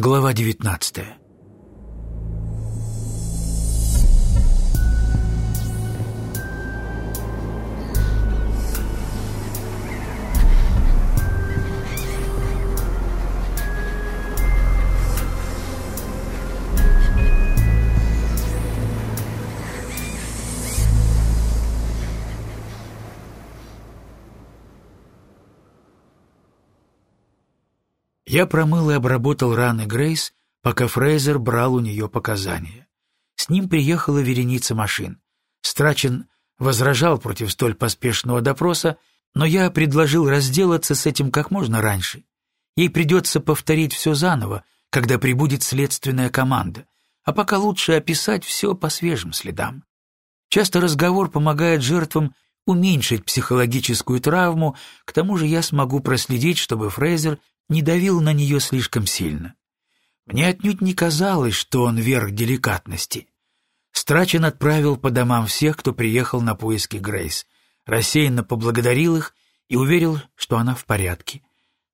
Глава девятнадцатая Я промыл и обработал раны Грейс, пока Фрейзер брал у нее показания. С ним приехала вереница машин. Страчен возражал против столь поспешного допроса, но я предложил разделаться с этим как можно раньше. Ей придется повторить все заново, когда прибудет следственная команда, а пока лучше описать все по свежим следам. Часто разговор помогает жертвам уменьшить психологическую травму, к тому же я смогу проследить, чтобы Фрейзер не давил на нее слишком сильно. Мне отнюдь не казалось, что он верх деликатности. Страчен отправил по домам всех, кто приехал на поиски Грейс, рассеянно поблагодарил их и уверил, что она в порядке.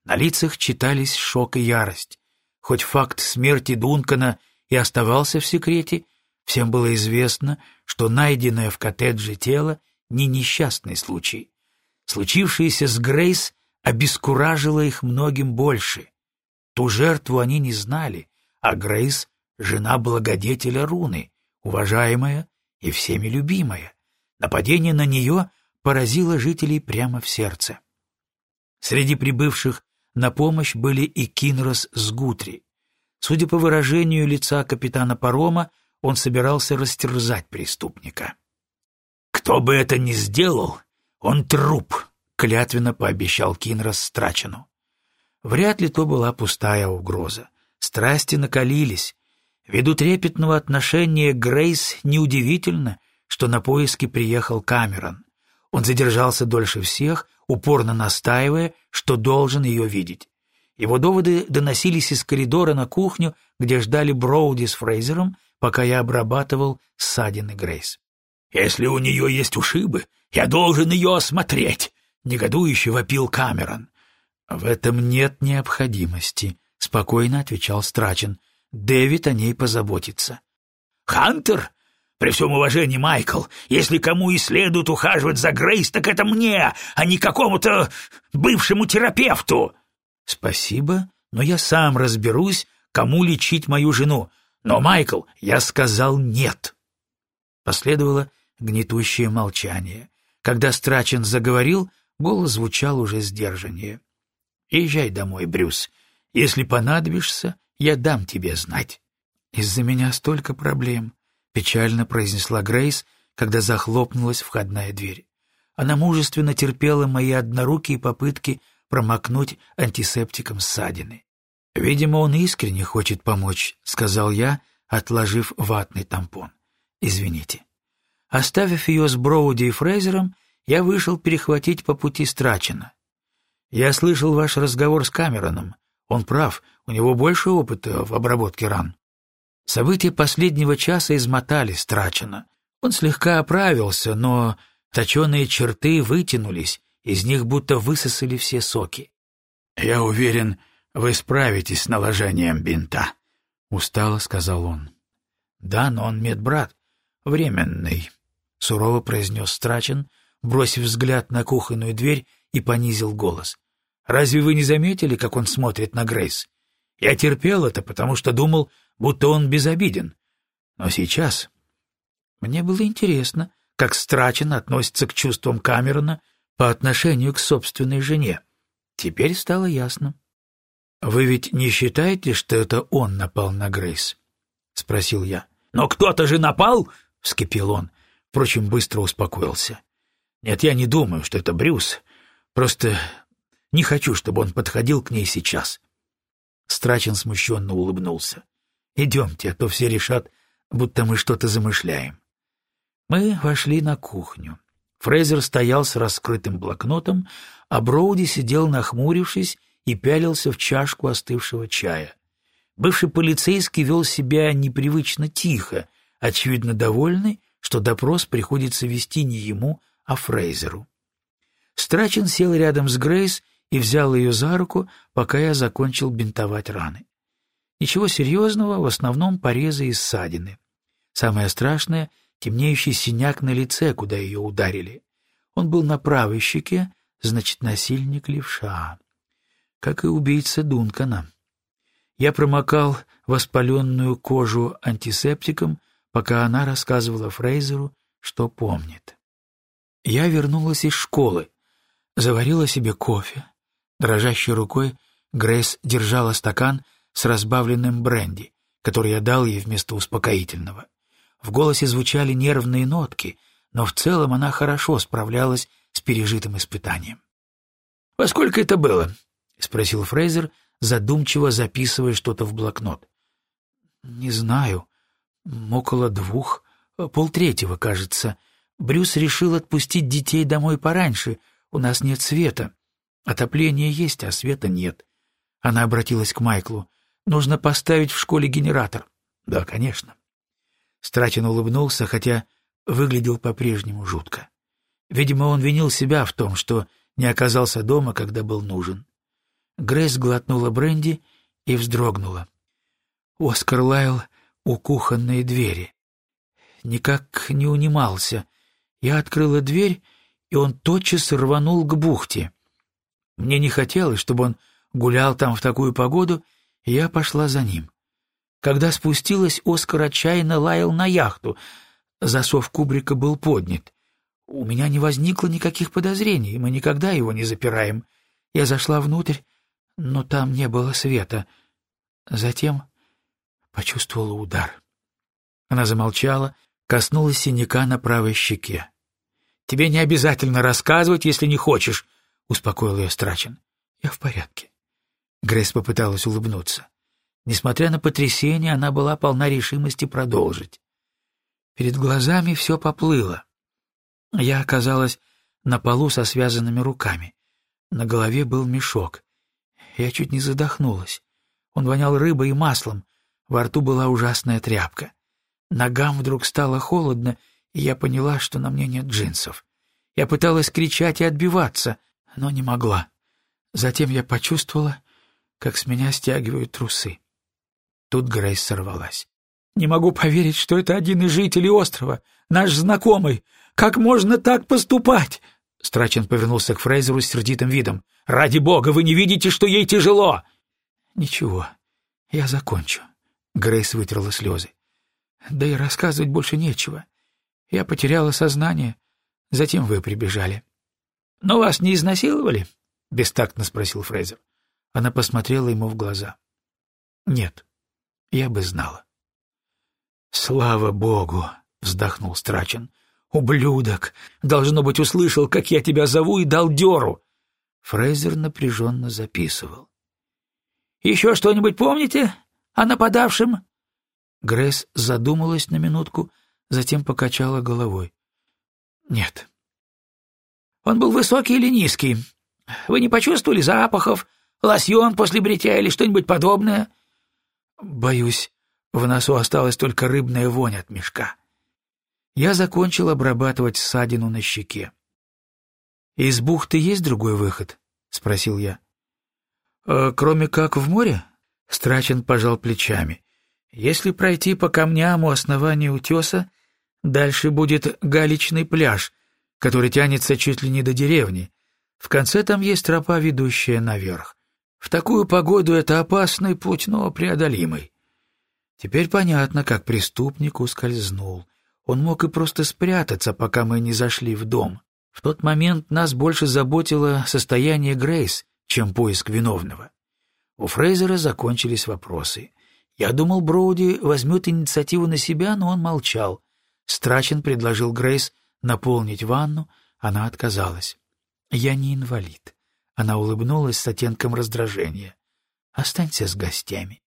На лицах читались шок и ярость. Хоть факт смерти Дункана и оставался в секрете, всем было известно, что найденное в коттедже тело не несчастный случай. Случившееся с Грейс обескуражило их многим больше. Ту жертву они не знали, а Грейс — жена благодетеля руны, уважаемая и всеми любимая. Нападение на нее поразило жителей прямо в сердце. Среди прибывших на помощь были и Кинрос с Гутри. Судя по выражению лица капитана парома, он собирался растерзать преступника. «Кто бы это ни сделал, он труп», — клятвенно пообещал Кинрос Страчену. Вряд ли то была пустая угроза. Страсти накалились. Ввиду трепетного отношения Грейс неудивительно, что на поиски приехал Камерон. Он задержался дольше всех, упорно настаивая, что должен ее видеть. Его доводы доносились из коридора на кухню, где ждали Броуди с Фрейзером, пока я обрабатывал ссадины Грейс. «Если у нее есть ушибы, я должен ее осмотреть!» — негодующе вопил Камерон. «В этом нет необходимости», — спокойно отвечал Страчен. «Дэвид о ней позаботится». «Хантер? При всем уважении, Майкл, если кому и следует ухаживать за Грейс, так это мне, а не какому-то бывшему терапевту». «Спасибо, но я сам разберусь, кому лечить мою жену. Но, Майкл, я сказал нет». Последовало гнетущее молчание. Когда Страчен заговорил, Голос звучал уже сдержаннее. «Езжай домой, Брюс. Если понадобишься, я дам тебе знать». «Из-за меня столько проблем», — печально произнесла Грейс, когда захлопнулась входная дверь. Она мужественно терпела мои однорукие попытки промокнуть антисептиком ссадины. «Видимо, он искренне хочет помочь», — сказал я, отложив ватный тампон. «Извините». Оставив ее с Броуди и Фрейзером, я вышел перехватить по пути Страчина. Я слышал ваш разговор с Камероном. Он прав, у него больше опыта в обработке ран. События последнего часа измотали Страчина. Он слегка оправился, но точеные черты вытянулись, из них будто высосали все соки. «Я уверен, вы справитесь с наложением бинта», — устало сказал он. «Да, но он медбрат, временный», — сурово произнес Страчин, бросив взгляд на кухонную дверь и понизил голос. «Разве вы не заметили, как он смотрит на Грейс? Я терпел это, потому что думал, будто он безобиден. Но сейчас... Мне было интересно, как Страчен относится к чувствам Камерона по отношению к собственной жене. Теперь стало ясно. «Вы ведь не считаете, что это он напал на Грейс?» — спросил я. «Но кто-то же напал!» — вскипел он. Впрочем, быстро успокоился. Нет, я не думаю, что это Брюс. Просто не хочу, чтобы он подходил к ней сейчас. Страчен смущенно улыбнулся. «Идемте, а то все решат, будто мы что-то замышляем». Мы вошли на кухню. Фрейзер стоял с раскрытым блокнотом, а Броуди сидел нахмурившись и пялился в чашку остывшего чая. Бывший полицейский вел себя непривычно тихо, очевидно довольный, что допрос приходится вести не ему, а Фрейзеру. Страчин сел рядом с Грейс и взял ее за руку, пока я закончил бинтовать раны. Ничего серьезного, в основном порезы и ссадины. Самое страшное — темнеющий синяк на лице, куда ее ударили. Он был на правой щеке, значит, насильник левша. Как и убийца Дункана. Я промокал воспаленную кожу антисептиком, пока она рассказывала Фрейзеру, что помнит. Я вернулась из школы, заварила себе кофе. Дрожащей рукой Грейс держала стакан с разбавленным бренди, который я дал ей вместо успокоительного. В голосе звучали нервные нотки, но в целом она хорошо справлялась с пережитым испытанием. «Во сколько это было?» — спросил Фрейзер, задумчиво записывая что-то в блокнот. «Не знаю. Около двух. Полтретьего, кажется. Брюс решил отпустить детей домой пораньше. У нас нет света. Отопление есть, а света нет». Она обратилась к Майклу. «Нужно поставить в школе генератор». «Да, конечно». Страчин улыбнулся, хотя выглядел по-прежнему жутко. Видимо, он винил себя в том, что не оказался дома, когда был нужен. Грейс глотнула бренди и вздрогнула. Оскар лаял у кухонной двери. Никак не унимался. Я открыла дверь, и он тотчас рванул к бухте. Мне не хотелось, чтобы он гулял там в такую погоду, и я пошла за ним. Когда спустилась, Оскар отчаянно лаял на яхту. Засов кубрика был поднят. У меня не возникло никаких подозрений, мы никогда его не запираем. Я зашла внутрь, но там не было света. Затем почувствовала удар. Она замолчала, коснулась синяка на правой щеке. «Тебе не обязательно рассказывать, если не хочешь», — успокоил ее Страчин. «Я в порядке». Грейс попыталась улыбнуться. Несмотря на потрясение, она была полна решимости продолжить. Перед глазами все поплыло. Я оказалась на полу со связанными руками. На голове был мешок. Я чуть не задохнулась. Он вонял рыбой и маслом. Во рту была ужасная тряпка. Ногам вдруг стало холодно, и я поняла, что на мне нет джинсов. Я пыталась кричать и отбиваться, но не могла. Затем я почувствовала, как с меня стягивают трусы. Тут Грейс сорвалась. «Не могу поверить, что это один из жителей острова, наш знакомый. Как можно так поступать?» Страчен повернулся к Фрейзеру с сердитым видом. «Ради бога, вы не видите, что ей тяжело!» «Ничего, я закончу». Грейс вытерла слезы. «Да и рассказывать больше нечего. Я потеряла сознание, затем вы прибежали». «Но вас не изнасиловали?» — бестактно спросил Фрейзер. Она посмотрела ему в глаза. «Нет, я бы знала». «Слава богу!» — вздохнул Страчен. «Ублюдок! Должно быть, услышал, как я тебя зову, и дал дёру!» Фрейзер напряженно записывал. «Еще что-нибудь помните о нападавшем?» Грейс задумалась на минутку, затем покачала головой. «Нет». «Он был высокий или низкий? Вы не почувствовали запахов, лосьон после бритья или что-нибудь подобное?» «Боюсь, в носу осталась только рыбная вонь от мешка». Я закончил обрабатывать ссадину на щеке. «Из бухты есть другой выход?» — спросил я. «Э, «Кроме как в море?» — Страчен пожал плечами. «Если пройти по камням у основания утеса, дальше будет галечный пляж, который тянется чуть ли не до деревни. В конце там есть тропа, ведущая наверх. В такую погоду это опасный путь, но преодолимый. Теперь понятно, как преступник ускользнул. Он мог и просто спрятаться, пока мы не зашли в дом. В тот момент нас больше заботило состояние Грейс, чем поиск виновного. У Фрейзера закончились вопросы. Я думал, Броуди возьмет инициативу на себя, но он молчал. Страчен предложил Грейс наполнить ванну, она отказалась. «Я не инвалид». Она улыбнулась с оттенком раздражения. «Останься с гостями».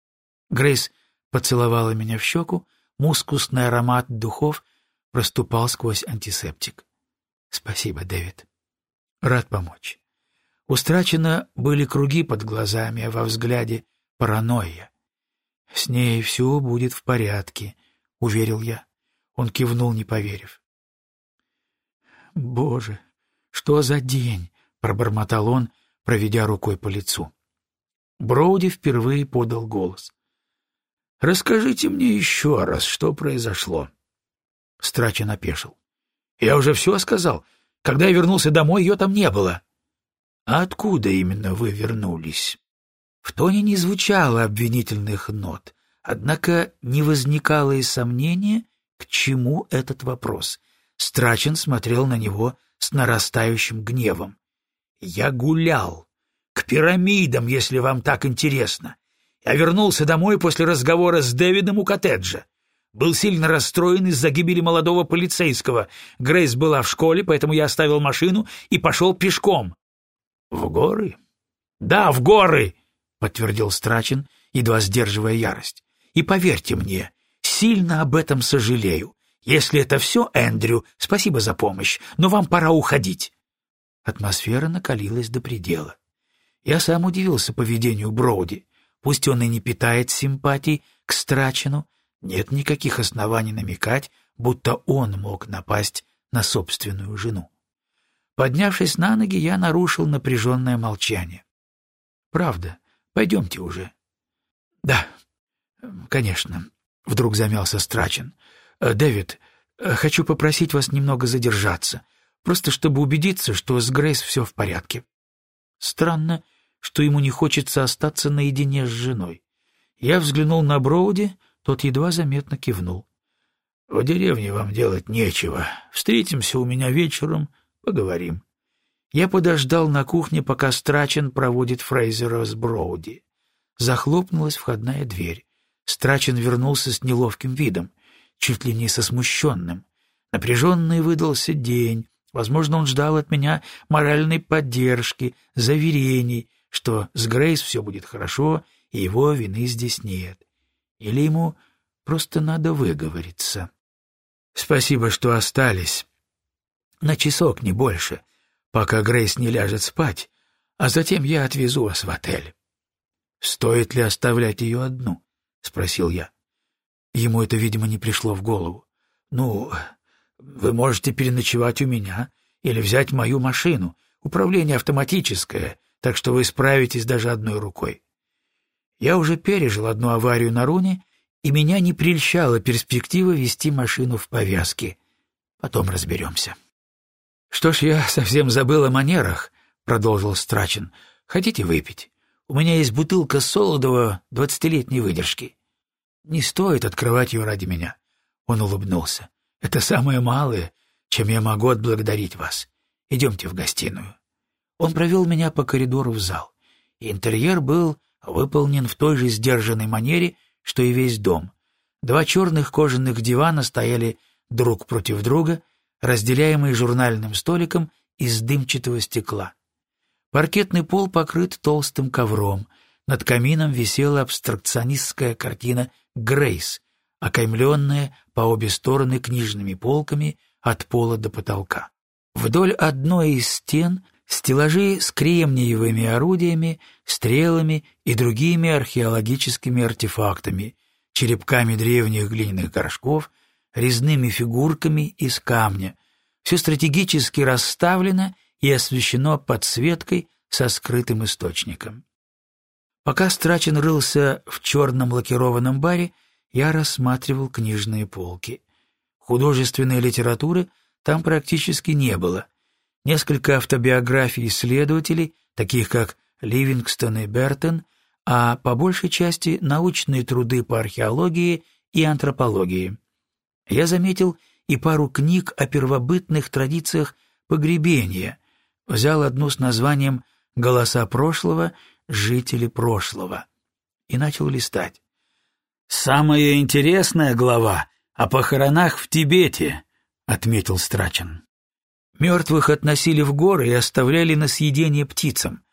Грейс поцеловала меня в щеку, Мускусный аромат духов проступал сквозь антисептик. «Спасибо, Дэвид. Рад помочь». У Страчина были круги под глазами, а во взгляде паранойя. «С ней все будет в порядке», — уверил я. Он кивнул, не поверив. «Боже, что за день!» — пробормотал он, проведя рукой по лицу. Броуди впервые подал голос. Расскажите мне еще раз, что произошло. Страчен опешил. Я уже все сказал. Когда я вернулся домой, ее там не было. А откуда именно вы вернулись? В тоне не звучало обвинительных нот, однако не возникало и сомнения, к чему этот вопрос. Страчен смотрел на него с нарастающим гневом. «Я гулял. К пирамидам, если вам так интересно. Я вернулся домой после разговора с Дэвидом у коттеджа. Был сильно расстроен из-за гибели молодого полицейского. Грейс была в школе, поэтому я оставил машину и пошел пешком. — В горы? — Да, в горы! — подтвердил Страчин, едва сдерживая ярость. — И поверьте мне, сильно об этом сожалею. Если это все, Эндрю, спасибо за помощь, но вам пора уходить. Атмосфера накалилась до предела. Я сам удивился поведению Броуди. Пусть он и не питает симпатий к Страчину, нет никаких оснований намекать, будто он мог напасть на собственную жену. Поднявшись на ноги, я нарушил напряженное молчание. «Правда, пойдемте уже». «Да, конечно», — вдруг замялся Страчин. «Э, «Дэвид, э, хочу попросить вас немного задержаться, просто чтобы убедиться, что с Грейс все в порядке». Странно, что ему не хочется остаться наедине с женой. Я взглянул на Броуди, тот едва заметно кивнул. — В деревне вам делать нечего. Встретимся у меня вечером, поговорим. Я подождал на кухне, пока Страчен проводит Фрейзера с Броуди. Захлопнулась входная дверь. Страчен вернулся с неловким видом, чуть ли не со смущенным. Напряженный выдался день. Возможно, он ждал от меня моральной поддержки, заверений, что с Грейс все будет хорошо, и его вины здесь нет. Или ему просто надо выговориться. Спасибо, что остались. На часок, не больше, пока Грейс не ляжет спать, а затем я отвезу вас в отель. Стоит ли оставлять ее одну? — спросил я. Ему это, видимо, не пришло в голову. Ну, вы можете переночевать у меня или взять мою машину. Управление автоматическое, так что вы справитесь даже одной рукой. Я уже пережил одну аварию на Руне, и меня не прельщала перспектива вести машину в повязке. Потом разберемся. — Что ж, я совсем забыл о манерах, — продолжил Страчин. — Хотите выпить? У меня есть бутылка солодового двадцатилетней выдержки. Не стоит открывать ее ради меня. Он улыбнулся. Это самое малое, чем я могу отблагодарить вас. Идемте в гостиную. Он провел меня по коридору в зал. Интерьер был выполнен в той же сдержанной манере, что и весь дом. Два черных кожаных дивана стояли друг против друга, разделяемые журнальным столиком из дымчатого стекла. Паркетный пол покрыт толстым ковром, над камином висела абстракционистская картина «Грейс», окаймленная по обе стороны книжными полками от пола до потолка. Вдоль одной из стен стеллажи с кремниевыми орудиями, стрелами и другими археологическими артефактами, черепками древних глиняных горшков, резными фигурками из камня. Все стратегически расставлено и освещено подсветкой со скрытым источником. Пока Страчин рылся в черном лакированном баре, я рассматривал книжные полки. Художественной литературы там практически не было, несколько автобиографий исследователей, таких как Ливингстон и Бертон, а по большей части научные труды по археологии и антропологии. Я заметил и пару книг о первобытных традициях погребения, взял одну с названием «Голоса прошлого. Жители прошлого» и начал листать. «Самая интересная глава о похоронах в Тибете», — отметил Страчен. Мертвых относили в горы и оставляли на съедение птицам.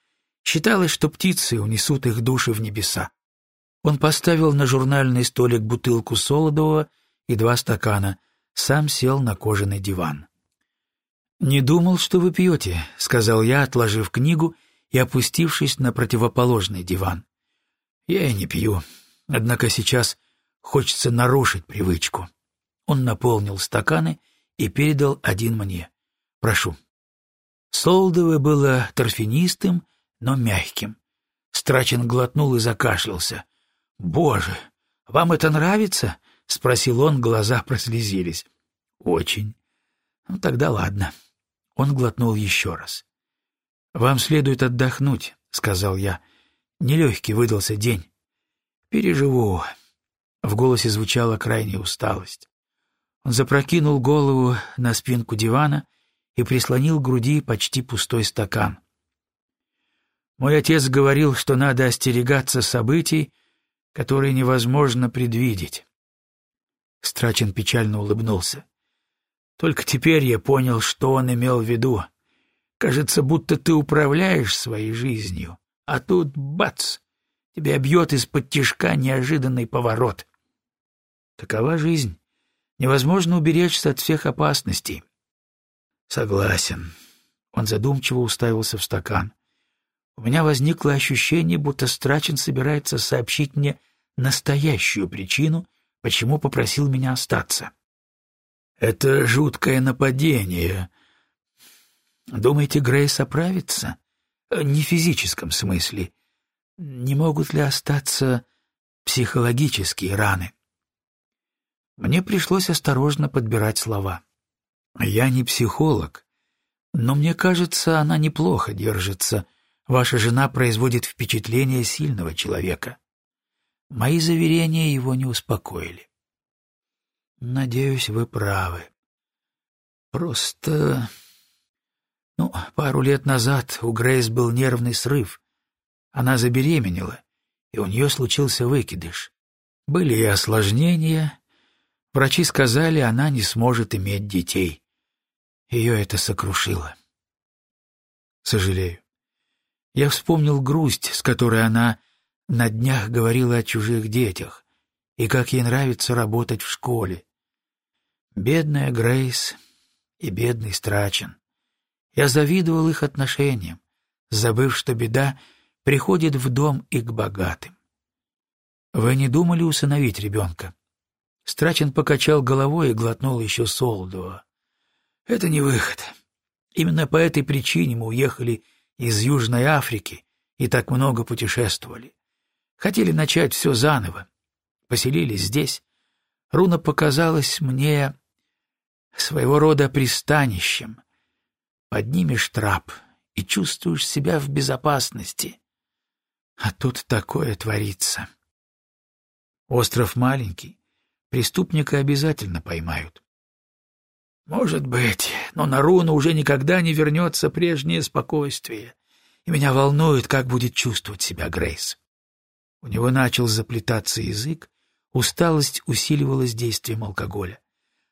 Считалось, что птицы унесут их души в небеса. Он поставил на журнальный столик бутылку солодового и два стакана, сам сел на кожаный диван. «Не думал, что вы пьете», — сказал я, отложив книгу и опустившись на противоположный диван. «Я и не пью, однако сейчас хочется нарушить привычку». Он наполнил стаканы и передал один мне. Прошу. Солдовое было торфянистым, но мягким. Страчен глотнул и закашлялся. «Боже, «Вам это нравится?» — спросил он, глаза прослезились. «Очень. Ну, тогда ладно». Он глотнул еще раз. «Вам следует отдохнуть», — сказал я. «Нелегкий выдался день». «Переживу». В голосе звучала крайняя усталость. Он запрокинул голову на спинку дивана и прислонил к груди почти пустой стакан. Мой отец говорил, что надо остерегаться событий, которые невозможно предвидеть. Страчин печально улыбнулся. Только теперь я понял, что он имел в виду. Кажется, будто ты управляешь своей жизнью, а тут бац! Тебя бьет из-под тишка неожиданный поворот. Такова жизнь. Невозможно уберечься от всех опасностей. Согласен. Он задумчиво уставился в стакан. У меня возникло ощущение, будто Страчин собирается сообщить мне настоящую причину, почему попросил меня остаться. Это жуткое нападение. Думаете, Грейс оправится? Не в физическом смысле. Не могут ли остаться психологические раны? Мне пришлось осторожно подбирать слова. Я не психолог, но мне кажется, она неплохо держится. Ваша жена производит впечатление сильного человека. Мои заверения его не успокоили. Надеюсь, вы правы. Просто... Ну, пару лет назад у Грейс был нервный срыв. Она забеременела, и у нее случился выкидыш. Были и осложнения, Врачи сказали, она не сможет иметь детей. Ее это сокрушило. Сожалею. Я вспомнил грусть, с которой она на днях говорила о чужих детях, и как ей нравится работать в школе. Бедная Грейс и бедный Страчен. Я завидовал их отношениям, забыв, что беда приходит в дом и к богатым. Вы не думали усыновить ребенка? Страчин покачал головой и глотнул еще солодового. «Это не выход. Именно по этой причине мы уехали из Южной Африки и так много путешествовали. Хотели начать все заново. Поселились здесь. Руна показалась мне своего рода пристанищем. Поднимешь трап и чувствуешь себя в безопасности. А тут такое творится. Остров маленький, Преступника обязательно поймают. Может быть, но на Руну уже никогда не вернется прежнее спокойствие, и меня волнует, как будет чувствовать себя Грейс. У него начал заплетаться язык, усталость усиливалась действием алкоголя.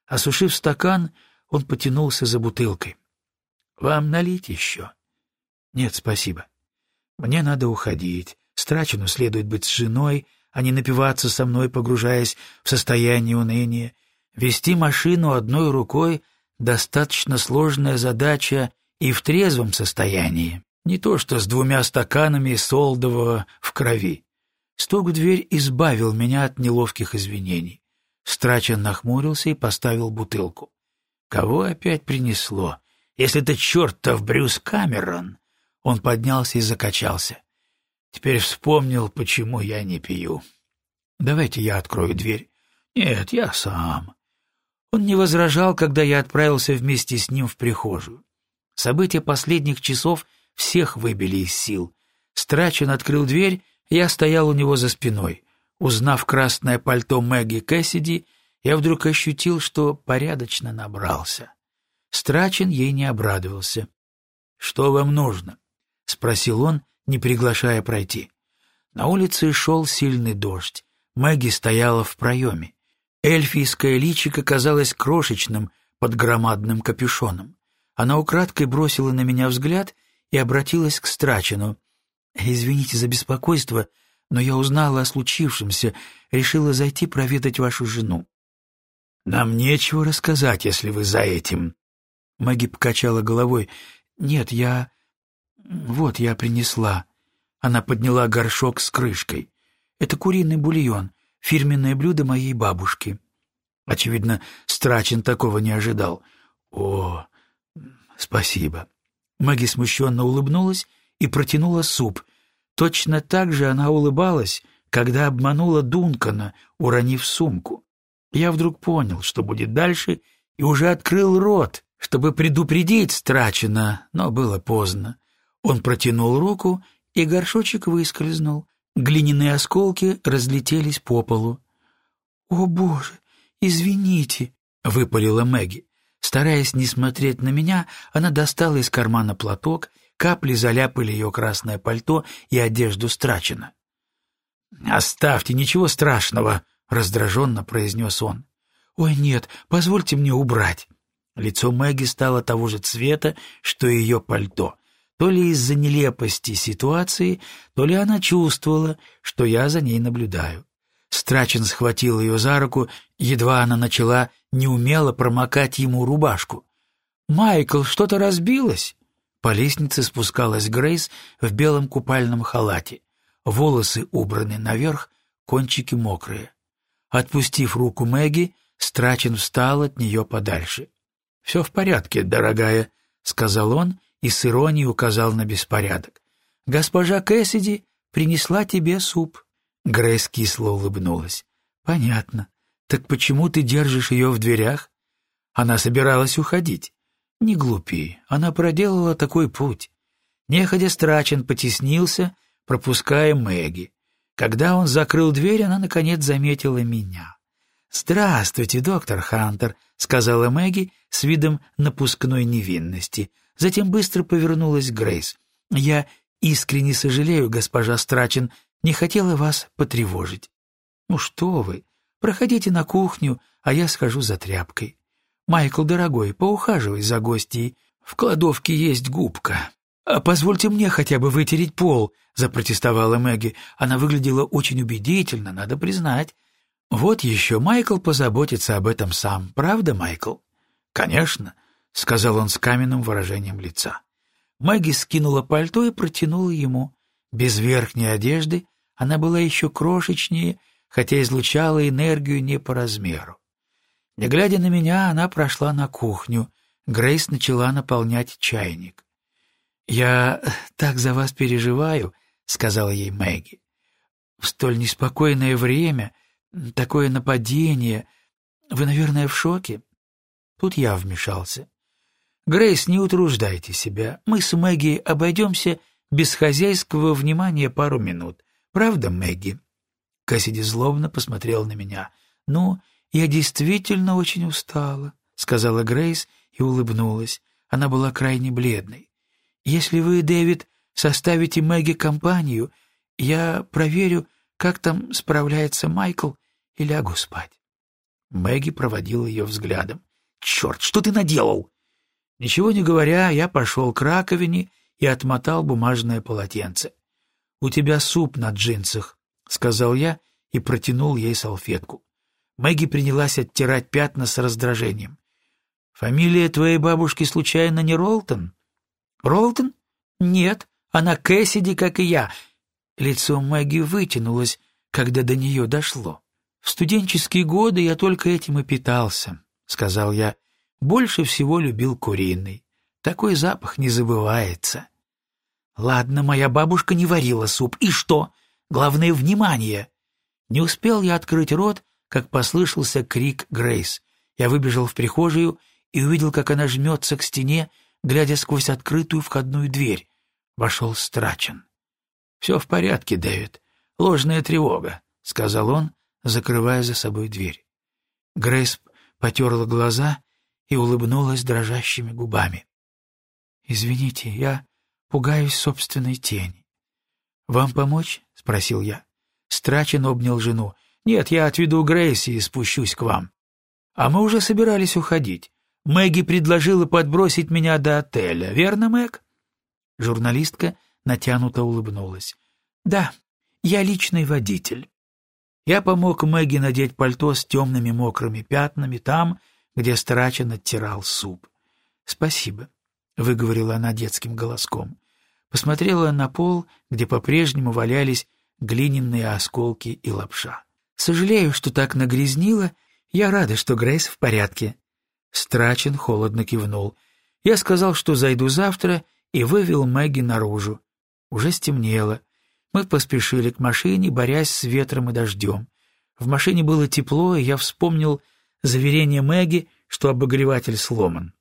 Осушив стакан, он потянулся за бутылкой. — Вам налить еще? — Нет, спасибо. Мне надо уходить. Страчену следует быть с женой, а не напиваться со мной, погружаясь в состояние уныния. Вести машину одной рукой — достаточно сложная задача и в трезвом состоянии, не то что с двумя стаканами солдового в крови. Стук в дверь избавил меня от неловких извинений. Страчен нахмурился и поставил бутылку. Кого опять принесло? Если это чертов Брюс Камерон! Он поднялся и закачался. Теперь вспомнил, почему я не пью. Давайте я открою дверь. Нет, я сам. Он не возражал, когда я отправился вместе с ним в прихожую. События последних часов всех выбили из сил. Страчен открыл дверь, я стоял у него за спиной. Узнав красное пальто Мэгги Кэссиди, я вдруг ощутил, что порядочно набрался. Страчен ей не обрадовался. «Что вам нужно?» — спросил он, не приглашая пройти. На улице шел сильный дождь. Мэгги стояла в проеме. Эльфийское личико казалось крошечным под громадным капюшоном. Она украдкой бросила на меня взгляд и обратилась к Страчину. «Извините за беспокойство, но я узнала о случившемся, решила зайти проведать вашу жену». «Нам нечего рассказать, если вы за этим». Мэгги покачала головой. «Нет, я... «Вот я принесла». Она подняла горшок с крышкой. «Это куриный бульон, фирменное блюдо моей бабушки». Очевидно, Страчин такого не ожидал. «О, спасибо». Маги смущенно улыбнулась и протянула суп. Точно так же она улыбалась, когда обманула Дункана, уронив сумку. Я вдруг понял, что будет дальше, и уже открыл рот, чтобы предупредить Страчина, но было поздно. Он протянул руку, и горшочек выскользнул. Глиняные осколки разлетелись по полу. «О, Боже, извините!» — выпалила Мэгги. Стараясь не смотреть на меня, она достала из кармана платок, капли заляпали ее красное пальто и одежду Страчина. «Оставьте, ничего страшного», — раздраженно произнес он. «Ой, нет, позвольте мне убрать». Лицо Мэгги стало того же цвета, что и ее пальто. То ли из-за нелепости ситуации, то ли она чувствовала, что я за ней наблюдаю. Страчин схватил ее за руку, едва она начала неумело промокать ему рубашку. «Майкл, что-то разбилось?» По лестнице спускалась Грейс в белом купальном халате. Волосы убраны наверх, кончики мокрые. Отпустив руку Мэгги, Страчин встал от нее подальше. «Все в порядке, дорогая», — сказал он и с иронией указал на беспорядок. «Госпожа Кэссиди принесла тебе суп». Грейс кисло улыбнулась. «Понятно. Так почему ты держишь ее в дверях?» Она собиралась уходить. «Не глупи, она проделала такой путь». Неходя Страчен потеснился, пропуская Мэгги. Когда он закрыл дверь, она, наконец, заметила меня. «Здравствуйте, доктор Хантер», — сказала Мэгги с видом напускной невинности. Затем быстро повернулась Грейс. «Я искренне сожалею, госпожа Страчен, не хотела вас потревожить». «Ну что вы, проходите на кухню, а я схожу за тряпкой. Майкл, дорогой, поухаживай за гостьей. В кладовке есть губка». «А «Позвольте мне хотя бы вытереть пол», — запротестовала Мэгги. Она выглядела очень убедительно, надо признать. «Вот еще Майкл позаботится об этом сам, правда, Майкл?» «Конечно», — сказал он с каменным выражением лица. Мэгги скинула пальто и протянула ему. Без верхней одежды она была еще крошечнее, хотя излучала энергию не по размеру. Не глядя на меня, она прошла на кухню. Грейс начала наполнять чайник. «Я так за вас переживаю», — сказала ей Мэгги. «В столь неспокойное время, такое нападение. Вы, наверное, в шоке?» Тут я вмешался. «Грейс, не утруждайте себя. Мы с Мэгги обойдемся без хозяйского внимания пару минут. Правда, Мэгги?» Кассиди злобно посмотрел на меня. «Ну, я действительно очень устала», — сказала Грейс и улыбнулась. Она была крайне бледной. Если вы, Дэвид, составите Мэгги компанию, я проверю, как там справляется Майкл, и лягу спать. Мэгги проводила ее взглядом. «Черт, что ты наделал?» Ничего не говоря, я пошел к раковине и отмотал бумажное полотенце. «У тебя суп на джинсах», — сказал я и протянул ей салфетку. Мэгги принялась оттирать пятна с раздражением. «Фамилия твоей бабушки случайно не Ролтон?» Ролтон? Нет, она Кэссиди, как и я. Лицо Мэгги вытянулось, когда до нее дошло. В студенческие годы я только этим и питался, сказал я. Больше всего любил куриный. Такой запах не забывается. Ладно, моя бабушка не варила суп. И что? Главное — внимание. Не успел я открыть рот, как послышался крик Грейс. Я выбежал в прихожую и увидел, как она жмется к стене, глядя сквозь открытую входную дверь. Вошел Страчен. «Все в порядке, Дэвид. Ложная тревога», — сказал он, закрывая за собой дверь. Грейс потерла глаза и улыбнулась дрожащими губами. «Извините, я пугаюсь собственной тени». «Вам помочь?» — спросил я. Страчен обнял жену. «Нет, я отведу Грейси и спущусь к вам». А мы уже собирались уходить. Мэгги предложила подбросить меня до отеля, верно, Мэг?» Журналистка натянуто улыбнулась. «Да, я личный водитель». Я помог Мэгги надеть пальто с темными мокрыми пятнами там, где Страчен оттирал суп. «Спасибо», — выговорила она детским голоском. Посмотрела на пол, где по-прежнему валялись глиняные осколки и лапша. «Сожалею, что так нагрязнила. Я рада, что Грейс в порядке. Страчен холодно кивнул. Я сказал, что зайду завтра, и вывел Мэгги наружу. Уже стемнело. Мы поспешили к машине, борясь с ветром и дождем. В машине было тепло, и я вспомнил заверение Мэгги, что обогреватель сломан.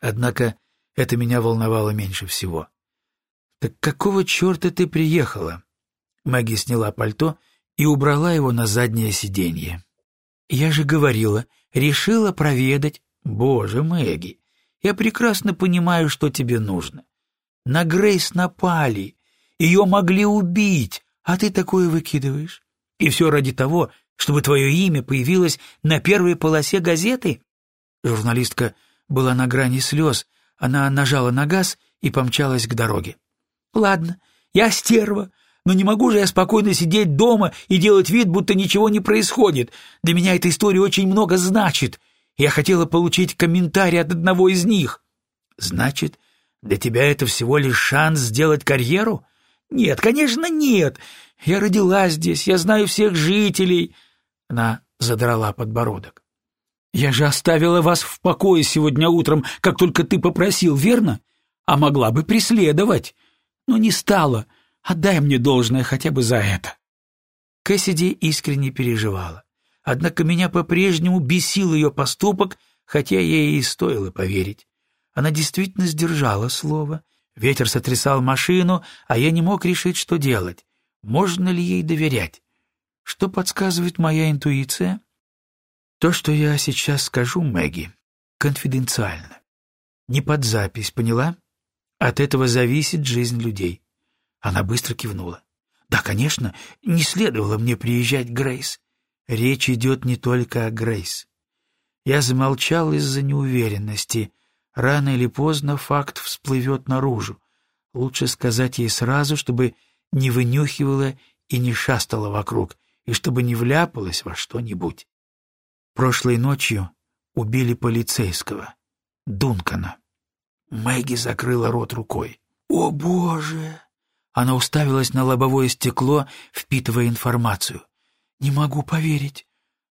Однако это меня волновало меньше всего. «Так какого черта ты приехала?» Мэгги сняла пальто и убрала его на заднее сиденье. «Я же говорила, решила проведать...» «Боже, Мэгги, я прекрасно понимаю, что тебе нужно. На Грейс напали, ее могли убить, а ты такое выкидываешь. И все ради того, чтобы твое имя появилось на первой полосе газеты?» Журналистка была на грани слез, она нажала на газ и помчалась к дороге. «Ладно, я стерва, но не могу же я спокойно сидеть дома и делать вид, будто ничего не происходит. Для меня эта история очень много значит. Я хотела получить комментарий от одного из них». «Значит, для тебя это всего лишь шанс сделать карьеру?» «Нет, конечно, нет. Я родилась здесь, я знаю всех жителей». Она задрала подбородок. «Я же оставила вас в покое сегодня утром, как только ты попросил, верно? А могла бы преследовать. Но не стала. Отдай мне должное хотя бы за это». Кэссиди искренне переживала. Однако меня по-прежнему бесил ее поступок, хотя ей и стоило поверить. Она действительно сдержала слово. Ветер сотрясал машину, а я не мог решить, что делать. Можно ли ей доверять? Что подсказывает моя интуиция? То, что я сейчас скажу, Мэгги, конфиденциально. Не под запись, поняла? От этого зависит жизнь людей. Она быстро кивнула. Да, конечно, не следовало мне приезжать Грейс. Речь идет не только о Грейс. Я замолчал из-за неуверенности. Рано или поздно факт всплывет наружу. Лучше сказать ей сразу, чтобы не вынюхивала и не шастала вокруг, и чтобы не вляпалась во что-нибудь. Прошлой ночью убили полицейского, Дункана. Мэгги закрыла рот рукой. «О, Боже!» Она уставилась на лобовое стекло, впитывая информацию. «Не могу поверить.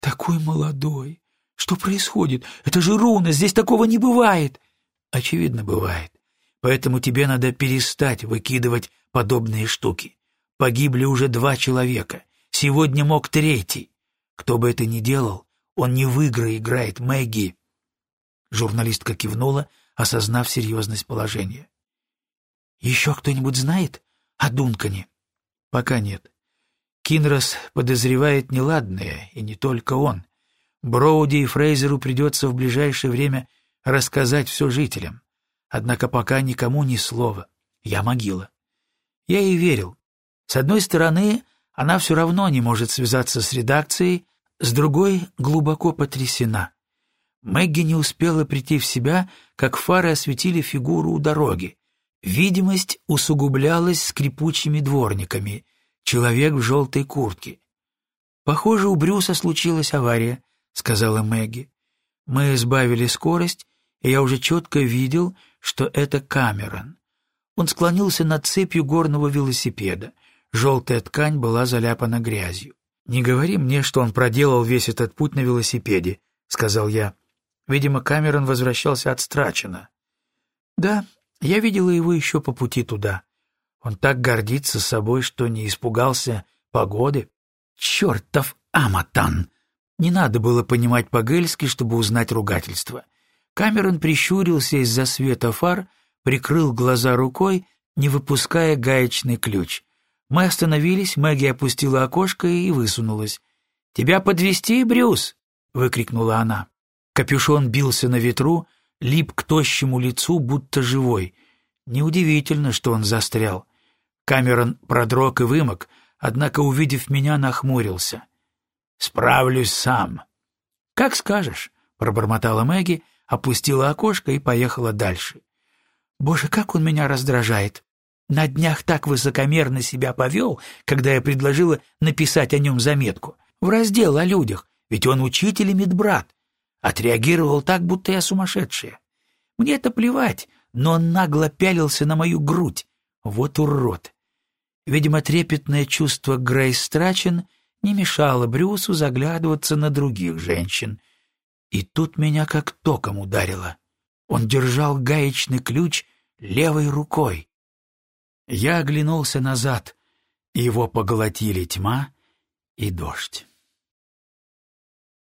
Такой молодой. Что происходит? Это же руна, здесь такого не бывает!» «Очевидно, бывает. Поэтому тебе надо перестать выкидывать подобные штуки. Погибли уже два человека. Сегодня мог третий. Кто бы это ни делал, он не в игры играет, Мэгги. Журналистка кивнула, осознав серьезность положения. «Еще кто-нибудь знает о Дункане?» «Пока нет. Кинрос подозревает неладное, и не только он. Броуди и Фрейзеру придется в ближайшее время рассказать все жителям. Однако пока никому ни слова. Я могила. Я ей верил. С одной стороны, она все равно не может связаться с редакцией, с другой глубоко потрясена. Мэгги не успела прийти в себя, как фары осветили фигуру у дороги. Видимость усугублялась скрипучими дворниками, человек в желтой куртке. «Похоже, у Брюса случилась авария», — сказала Мэгги. «Мы сбавили скорость, и я уже четко видел, что это Камерон. Он склонился над цепью горного велосипеда. Желтая ткань была заляпана грязью. «Не говори мне, что он проделал весь этот путь на велосипеде», — сказал я. Видимо, Камерон возвращался от Страчена. «Да, я видела его еще по пути туда. Он так гордится собой, что не испугался погоды. Чертов Аматан!» Не надо было понимать по-гельски, чтобы узнать ругательство. Камерон прищурился из-за света фар, прикрыл глаза рукой, не выпуская гаечный ключ. Мы остановились, Мэгги опустила окошко и высунулась. «Тебя подвести, Брюс?» — выкрикнула она. Капюшон бился на ветру, лип к тощему лицу, будто живой. Неудивительно, что он застрял. Камерон продрог и вымок, однако, увидев меня, нахмурился. «Справлюсь сам». «Как скажешь», — пробормотала Мэгги, опустила окошко и поехала дальше. Боже, как он меня раздражает! На днях так высокомерно себя повел, когда я предложила написать о нем заметку. В раздел о людях, ведь он учитель и медбрат. Отреагировал так, будто я сумасшедшая. Мне это плевать, но он нагло пялился на мою грудь. Вот урод! Видимо, трепетное чувство Грейс Страчен не мешало Брюсу заглядываться на других женщин — и тут меня как током ударило. Он держал гаечный ключ левой рукой. Я оглянулся назад. Его поглотили тьма и дождь.